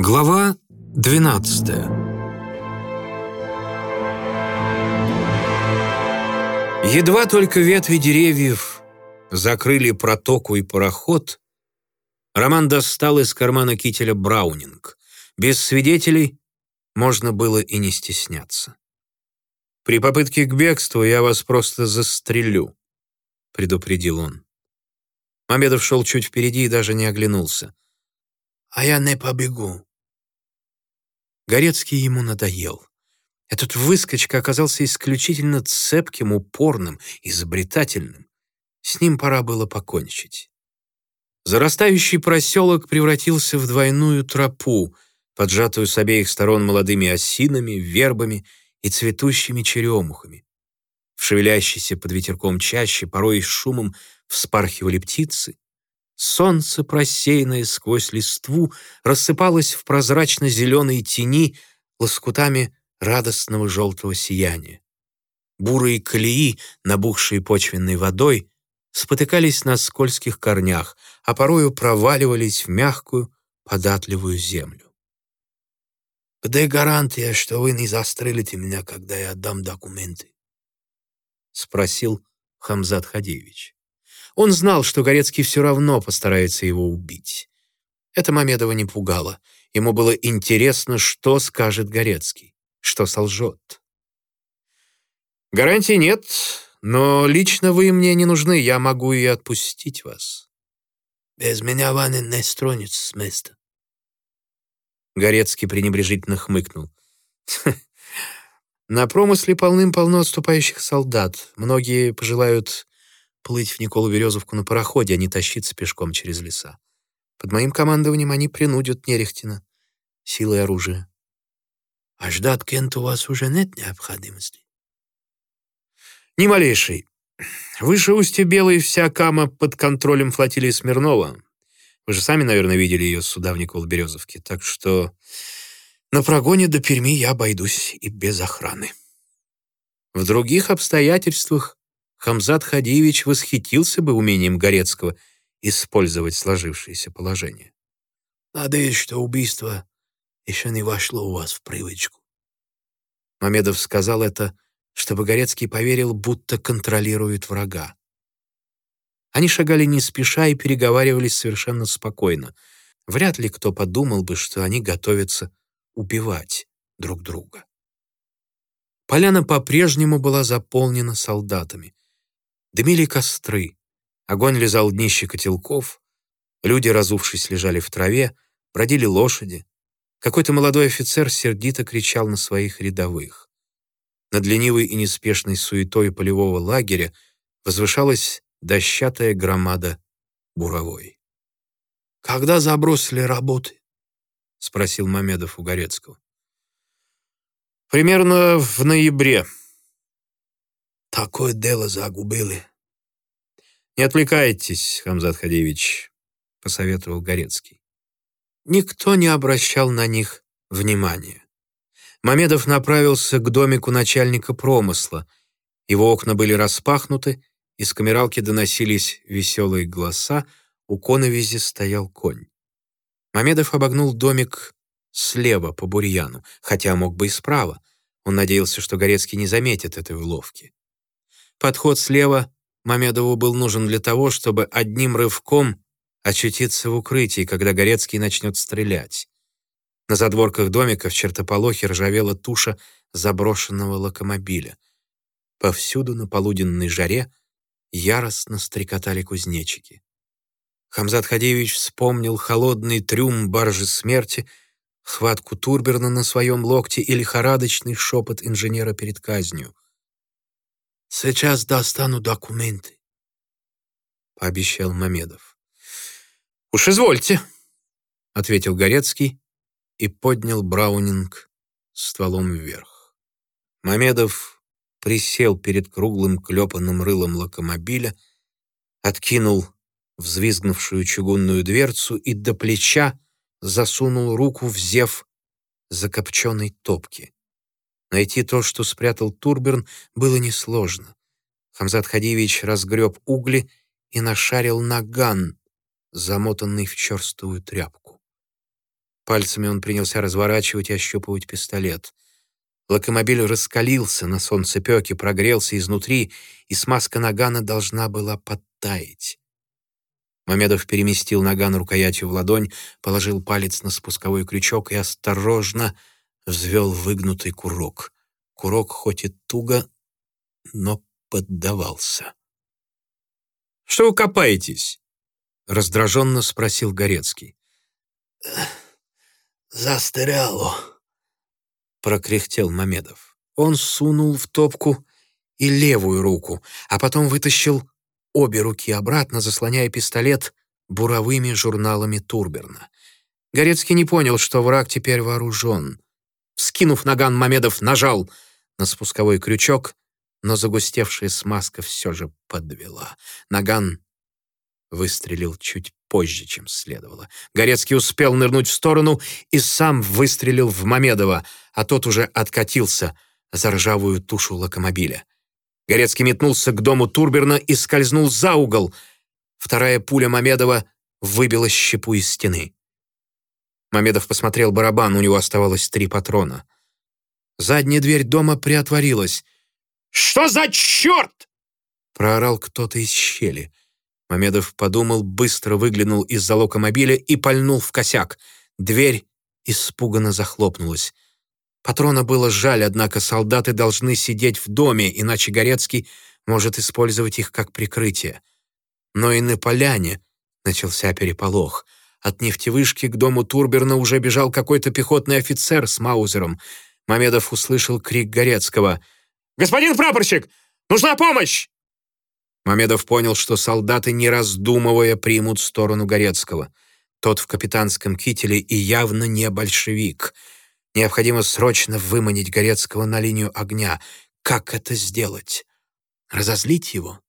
Глава 12 Едва только ветви деревьев закрыли протоку и пароход, Роман достал из кармана кителя Браунинг. Без свидетелей можно было и не стесняться. «При попытке к бегству я вас просто застрелю», — предупредил он. Мамедов шел чуть впереди и даже не оглянулся. «А я не побегу», Горецкий ему надоел. Этот выскочка оказался исключительно цепким, упорным, изобретательным. С ним пора было покончить. Зарастающий проселок превратился в двойную тропу, поджатую с обеих сторон молодыми осинами, вербами и цветущими черемухами. В шевелящейся под ветерком чаще порой с шумом вспархивали птицы, Солнце, просеянное сквозь листву, рассыпалось в прозрачно-зеленой тени лоскутами радостного желтого сияния. Бурые колеи, набухшие почвенной водой, спотыкались на скользких корнях, а порою проваливались в мягкую, податливую землю. «Где гарантия, что вы не застрелите меня, когда я отдам документы?» — спросил Хамзат Хадеевич. Он знал, что Горецкий все равно постарается его убить. Это Мамедова не пугало. Ему было интересно, что скажет Горецкий, что солжет. «Гарантий нет, но лично вы мне не нужны, я могу и отпустить вас». «Без меня Ванин не стронется с места». Горецкий пренебрежительно хмыкнул. «На промысле полным-полно отступающих солдат. Многие пожелают плыть в Николу-Березовку на пароходе, а не тащиться пешком через леса. Под моим командованием они принудят Нерехтина силой оружия. А ждать Кента у вас уже нет необходимости? Ни малейшей. Выше устья Белой вся Кама под контролем флотилии Смирнова. Вы же сами, наверное, видели ее суда в Никол-Березовке. Так что на прогоне до Перми я обойдусь и без охраны. В других обстоятельствах Хамзат Хадиевич восхитился бы умением Горецкого использовать сложившееся положение. «Надеюсь, что убийство еще не вошло у вас в привычку». Мамедов сказал это, чтобы Горецкий поверил, будто контролирует врага. Они шагали не спеша и переговаривались совершенно спокойно. Вряд ли кто подумал бы, что они готовятся убивать друг друга. Поляна по-прежнему была заполнена солдатами. Дымили костры, огонь лизал днище котелков, люди, разувшись, лежали в траве, бродили лошади. Какой-то молодой офицер сердито кричал на своих рядовых. Над ленивой и неспешной суетой полевого лагеря возвышалась дощатая громада буровой. «Когда забросили работы?» — спросил Мамедов у Горецкого. «Примерно в ноябре», Такое дело загубили. «Не отвлекайтесь, Хамзат Хадевич», — посоветовал Горецкий. Никто не обращал на них внимания. Мамедов направился к домику начальника промысла. Его окна были распахнуты, из камералки доносились веселые голоса, у коновизи стоял конь. Мамедов обогнул домик слева по бурьяну, хотя мог бы и справа. Он надеялся, что Горецкий не заметит этой уловки. Подход слева Мамедову был нужен для того, чтобы одним рывком очутиться в укрытии, когда Горецкий начнет стрелять. На задворках домика в чертополохе ржавела туша заброшенного локомобиля. Повсюду на полуденной жаре яростно стрекотали кузнечики. Хамзат Хадеевич вспомнил холодный трюм баржи смерти, хватку Турберна на своем локте и лихорадочный шепот инженера перед казнью — Сейчас достану документы», — пообещал Мамедов. «Уж извольте», — ответил Горецкий и поднял Браунинг стволом вверх. Мамедов присел перед круглым клепанным рылом локомобиля, откинул взвизгнувшую чугунную дверцу и до плеча засунул руку в зев закопченной топки. Найти то, что спрятал Турберн, было несложно. Хамзат Хадиевич разгреб угли и нашарил наган, замотанный в черстовую тряпку. Пальцами он принялся разворачивать и ощупывать пистолет. Локомобиль раскалился на солнцепёке, прогрелся изнутри, и смазка нагана должна была подтаять. Мамедов переместил наган рукоятью в ладонь, положил палец на спусковой крючок и осторожно взвел выгнутый курок. Курок хоть и туго, но поддавался. «Что вы копаетесь?» — раздраженно спросил Горецкий. «Застряло», — прокряхтел Мамедов. Он сунул в топку и левую руку, а потом вытащил обе руки обратно, заслоняя пистолет буровыми журналами Турберна. Горецкий не понял, что враг теперь вооружен. Скинув наган, Мамедов нажал на спусковой крючок, но загустевшая смазка все же подвела. Наган выстрелил чуть позже, чем следовало. Горецкий успел нырнуть в сторону и сам выстрелил в Мамедова, а тот уже откатился за ржавую тушу локомобиля. Горецкий метнулся к дому Турберна и скользнул за угол. Вторая пуля Мамедова выбила щепу из стены. Мамедов посмотрел барабан, у него оставалось три патрона. Задняя дверь дома приотворилась. «Что за черт?» — проорал кто-то из щели. Мамедов подумал, быстро выглянул из-за локомобиля и пальнул в косяк. Дверь испуганно захлопнулась. Патрона было жаль, однако солдаты должны сидеть в доме, иначе Горецкий может использовать их как прикрытие. Но и на поляне начался переполох. От нефтевышки к дому Турберна уже бежал какой-то пехотный офицер с Маузером. Мамедов услышал крик Горецкого. «Господин прапорщик! Нужна помощь!» Мамедов понял, что солдаты, не раздумывая, примут сторону Горецкого. Тот в капитанском кителе и явно не большевик. Необходимо срочно выманить Горецкого на линию огня. Как это сделать? Разозлить его?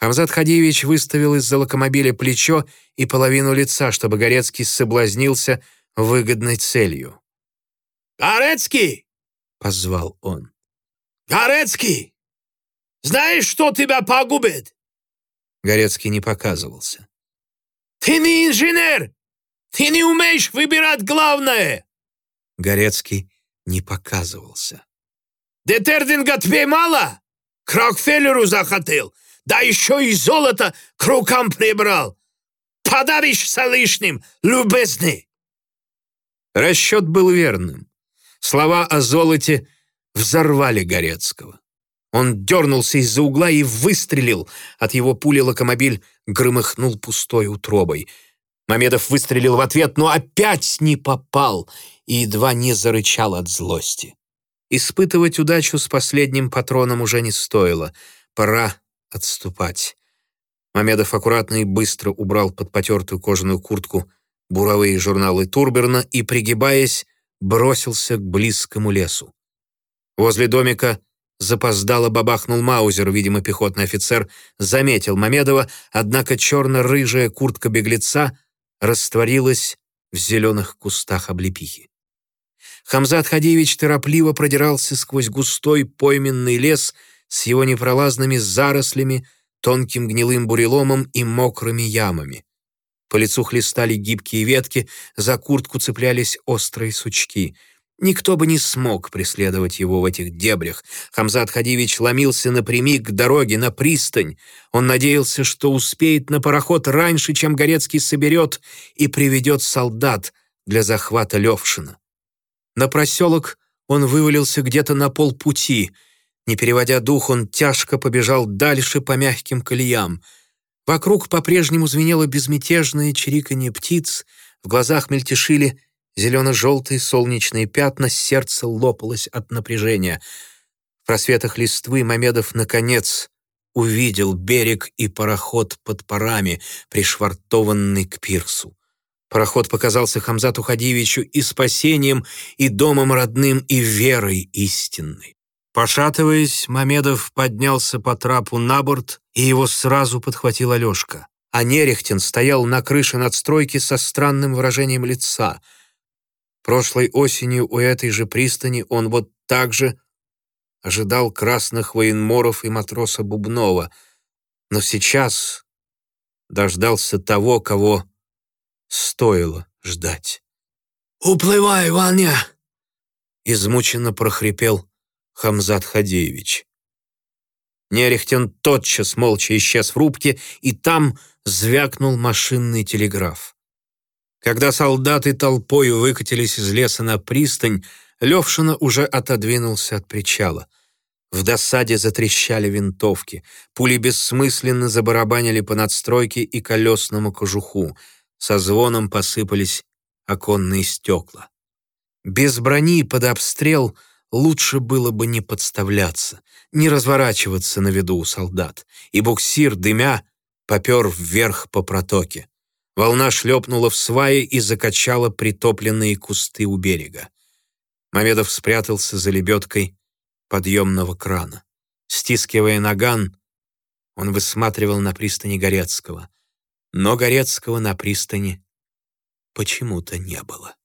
Хамзат Хадиевич выставил из-за локомобиля плечо и половину лица, чтобы Горецкий соблазнился выгодной целью. «Горецкий!» — позвал он. «Горецкий! Знаешь, что тебя погубит?» Горецкий не показывался. «Ты не инженер! Ты не умеешь выбирать главное!» Горецкий не показывался. «Детердинга тебе мало? К Рокфеллеру захотел, да еще и золото к рукам прибрал. Подавишься лишним, любезный!» Расчет был верным. Слова о золоте взорвали Горецкого. Он дернулся из-за угла и выстрелил. От его пули локомобиль громыхнул пустой утробой. Мамедов выстрелил в ответ, но опять не попал и едва не зарычал от злости. Испытывать удачу с последним патроном уже не стоило. Пора отступать. Мамедов аккуратно и быстро убрал под потертую кожаную куртку буровые журналы Турберна и, пригибаясь, бросился к близкому лесу. Возле домика запоздало бабахнул Маузер, видимо, пехотный офицер заметил Мамедова, однако черно-рыжая куртка беглеца растворилась в зеленых кустах облепихи. Хамзат Хадиевич торопливо продирался сквозь густой пойменный лес с его непролазными зарослями, тонким гнилым буреломом и мокрыми ямами. По лицу хлестали гибкие ветки, за куртку цеплялись острые сучки — Никто бы не смог преследовать его в этих дебрях. Хамзат Хадивич ломился напрямик к дороге, на пристань. Он надеялся, что успеет на пароход раньше, чем Горецкий соберет и приведет солдат для захвата Левшина. На проселок он вывалился где-то на полпути. Не переводя дух, он тяжко побежал дальше по мягким колеям. Вокруг по-прежнему звенело безмятежное чириканье птиц, в глазах мельтешили Зелено-желтые солнечные пятна, сердце лопалось от напряжения. В просветах листвы Мамедов, наконец, увидел берег и пароход под парами, пришвартованный к пирсу. Пароход показался Хамзату Хадивичу и спасением, и домом родным, и верой истинной. Пошатываясь, Мамедов поднялся по трапу на борт, и его сразу подхватил Алешка. А Нерехтин стоял на крыше надстройки со странным выражением лица — Прошлой осенью у этой же пристани он вот так же ожидал красных военморов и матроса Бубнова, но сейчас дождался того, кого стоило ждать. «Уплывай, Ваня!» Измученно прохрипел Хамзат Хадеевич. Нерехтен тотчас молча исчез в рубке, и там звякнул машинный телеграф. Когда солдаты толпой выкатились из леса на пристань, Левшина уже отодвинулся от причала. В досаде затрещали винтовки, пули бессмысленно забарабанили по надстройке и колесному кожуху, со звоном посыпались оконные стекла. Без брони под обстрел лучше было бы не подставляться, не разворачиваться на виду у солдат, и буксир, дымя, попер вверх по протоке. Волна шлепнула в сваи и закачала притопленные кусты у берега. Мамедов спрятался за лебедкой подъемного крана. Стискивая наган, он высматривал на пристани Горецкого. Но Горецкого на пристани почему-то не было.